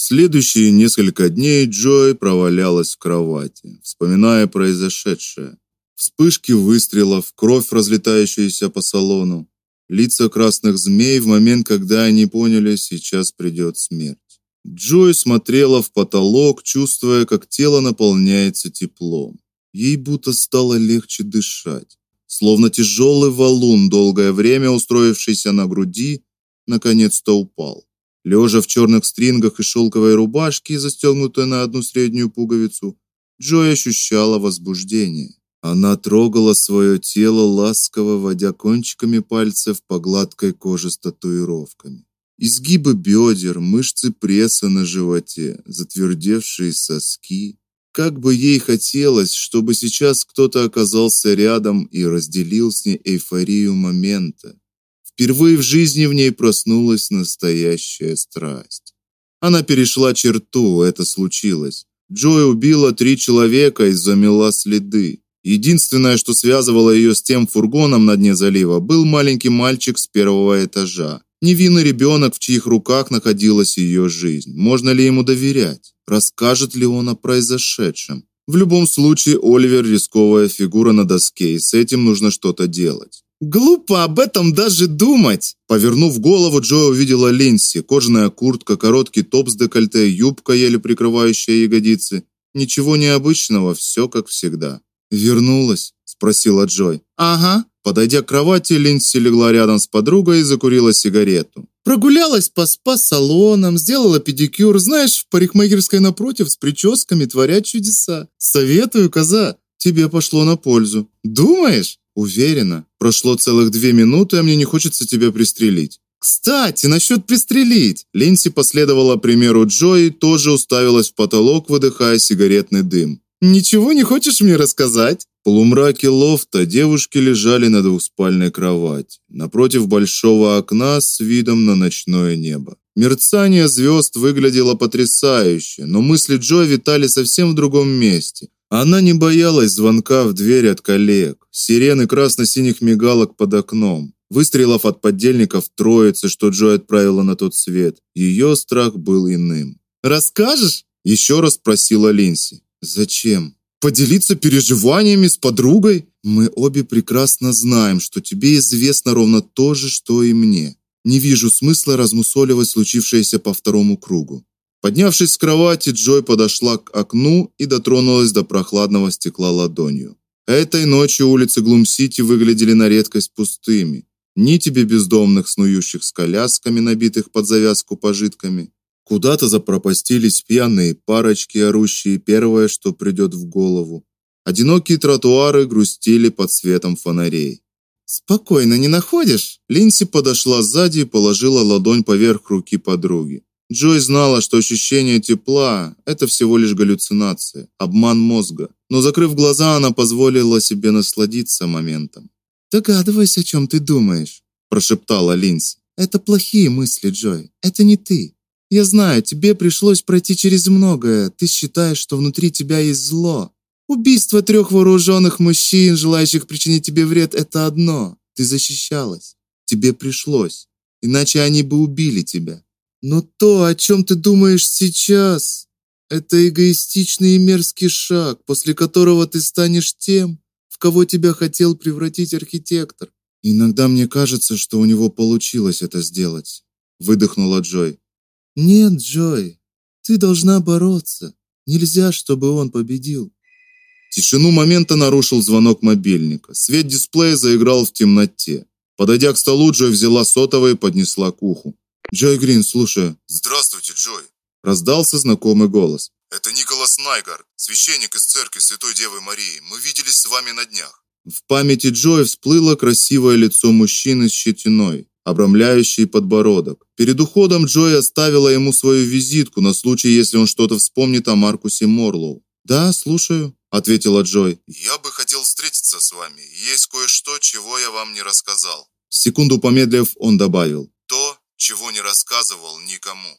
Следующие несколько дней Джой провалялась в кровати, вспоминая произошедшее. Вспышки выстрелов, кровь, разлетающаяся по салону, лица красных змей в момент, когда они поняли, сейчас придет смерть. Джой смотрела в потолок, чувствуя, как тело наполняется теплом. Ей будто стало легче дышать, словно тяжелый валун, долгое время устроившийся на груди, наконец-то упал. Лежа в черных стрингах и шелковой рубашке, застегнутой на одну среднюю пуговицу, Джой ощущала возбуждение. Она трогала свое тело, ласково водя кончиками пальцев по гладкой коже с татуировками. Изгибы бедер, мышцы пресса на животе, затвердевшие соски. Как бы ей хотелось, чтобы сейчас кто-то оказался рядом и разделил с ней эйфорию момента. Впервые в жизни в ней проснулась настоящая страсть. Она перешла черту, это случилось. Джой убила три человека и замела следы. Единственное, что связывало ее с тем фургоном на дне залива, был маленький мальчик с первого этажа. Невинный ребенок, в чьих руках находилась ее жизнь. Можно ли ему доверять? Расскажет ли он о произошедшем? В любом случае, Оливер рисковая фигура на доске, и с этим нужно что-то делать. Глупо об этом даже думать. Повернув голову, Джо увидела Линси: кожаная куртка, короткий топ с декольте, юбка, еле прикрывающая ягодицы. Ничего необычного, все как всегда. Вернулась, спросила Джой. Ага. Подойдя к кровати, Линси легла рядом с подругой и закурила сигарету. Прогулялась по спа-салонам, сделала педикюр, знаешь, в парикмахерской напротив с прическами творят чудеса. Советую, коза, тебе пошло на пользу. Думаешь? Уверена. Прошло целых две минуты, а мне не хочется тебя пристрелить. Кстати, насчет пристрелить. Линси последовала примеру Джои и тоже уставилась в потолок, выдыхая сигаретный дым. Ничего не хочешь мне рассказать? В полумраке лофта девушки лежали на двухспальной кровати, напротив большого окна с видом на ночное небо. Мерцание звезд выглядело потрясающе, но мысли Джо витали совсем в другом месте. Она не боялась звонка в дверь от коллег, сирены красно-синих мигалок под окном, выстрелов от поддельников троицы, что Джой отправила на тот свет. Ее страх был иным. «Расскажешь?» – еще раз спросила Линси. «Зачем? Поделиться переживаниями с подругой? Мы обе прекрасно знаем, что тебе известно ровно то же, что и мне. Не вижу смысла размусоливать случившееся по второму кругу. Поднявшись с кровати, Джой подошла к окну и дотронулась до прохладного стекла ладонью. Этой ночью улицы Глум-Сити выглядели на редкость пустыми. Ни тебе бездомных, снующих с колясками, набитых под завязку пожитками. Куда-то запропастились пьяные парочки, орущие первое, что придет в голову. Одинокие тротуары грустили под светом фонарей. Спокойно, не находишь? Линси подошла сзади и положила ладонь поверх руки подруги. Джой знала, что ощущение тепла это всего лишь галлюцинация, обман мозга. Но закрыв глаза, она позволила себе насладиться моментом. "Догадываюсь, о чем ты думаешь", прошептала Линси. "Это плохие мысли, Джой. Это не ты. Я знаю, тебе пришлось пройти через многое. Ты считаешь, что внутри тебя есть зло. Убийство трех вооруженных мужчин, желающих причинить тебе вред это одно. Ты защищалась. Тебе пришлось, иначе они бы убили тебя. Но то, о чем ты думаешь сейчас, это эгоистичный и мерзкий шаг, после которого ты станешь тем, в кого тебя хотел превратить архитектор. Иногда мне кажется, что у него получилось это сделать, выдохнула Джой. Нет, Джой, ты должна бороться. Нельзя, чтобы он победил. Тишину момента нарушил звонок мобильника. Свет дисплея заиграл в темноте. Подойдя к столу, Джой взяла сотовый и поднесла к уху. Джой Грин, слушаю. Здравствуйте, Джой. Раздался знакомый голос. Это Николас Найгар, священник из церкви Святой Девы Марии. Мы виделись с вами на днях. В памяти Джой всплыло красивое лицо мужчины с щетиной, обрамляющей подбородок. Перед уходом Джой оставила ему свою визитку на случай, если он что-то вспомнит о Маркусе Морлоу. "Да, слушаю", ответила Джой. "Я бы хотел встретиться с вами. Есть кое-что, чего я вам не рассказал". Секунду помедлив, он добавил: "То, чего не рассказывал никому.